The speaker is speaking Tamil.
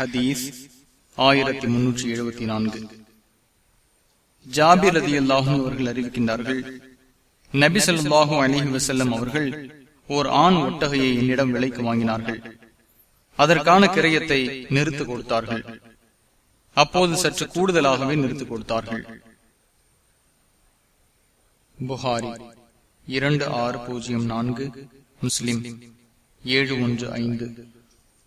ஹதீஸ் ஆயிரத்தி முன்னூற்றி எழுபத்தி நான்கு. ஜாபிர் ரதி அல்லாஹும் அவர்கள் அறிவிக்கின்றார்கள் நபி சொல்லாஹு அலிஹி வசல்லம் அவர்கள் ஓர் ஆண் ஒட்டகையை என்னிடம் விலைக்கு வாங்கினார்கள். அதற்கான கிரயத்தை நிறுத்து கொடுத்தார்கள். அப்போது சற்று கூடுதலாகவே நிறுத்து கொடுத்தார்கள். புகாரி இரண்டு ஆறு பூஜ்ஜியம் நான்கு முஸ்லிம் ஏழு ஒன்று ஐந்து.